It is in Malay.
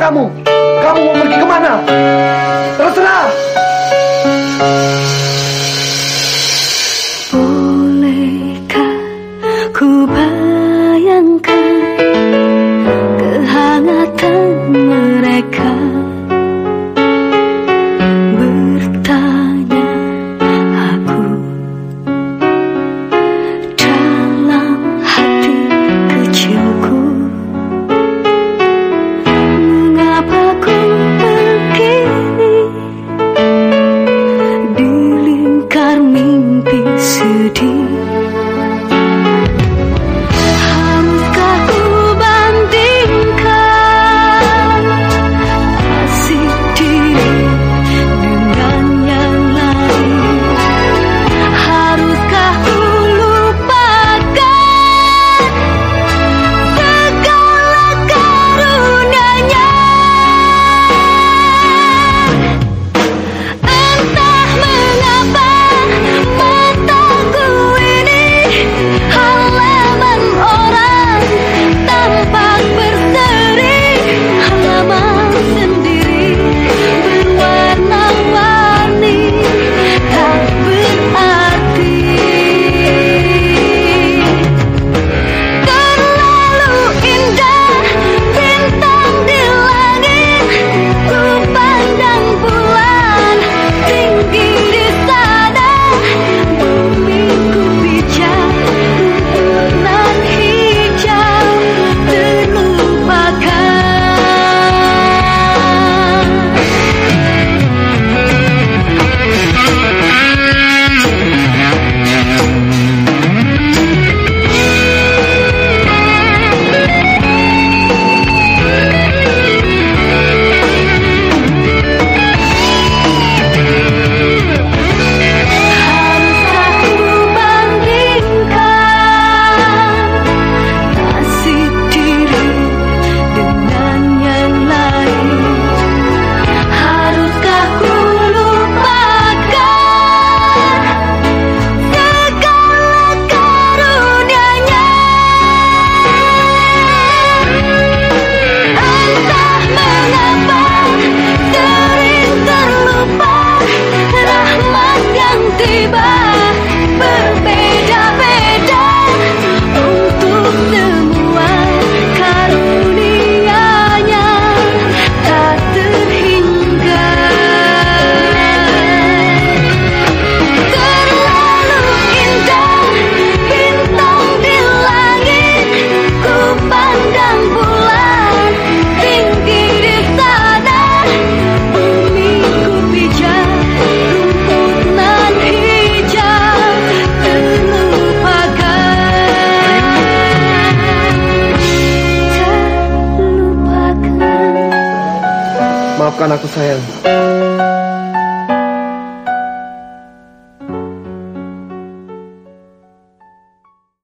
kamu. Kamu mau pergi kemana? Terserah. Maafkan aku sayang.